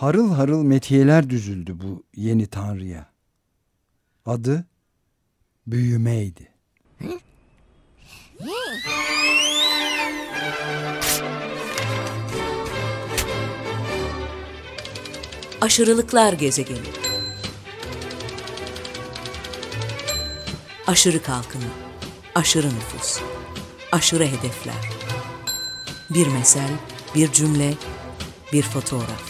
Harıl harıl metiyeler düzüldü bu yeni tanrıya. Adı büyümeydi. Aşırılıklar gezegeni. Aşırı kalkınma, aşırı nüfus, aşırı hedefler. Bir mesel, bir cümle, bir fotoğraf.